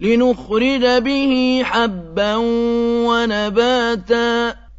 لِّنُخْرِجَ بِهِ حَبًّا وَنَبَاتًا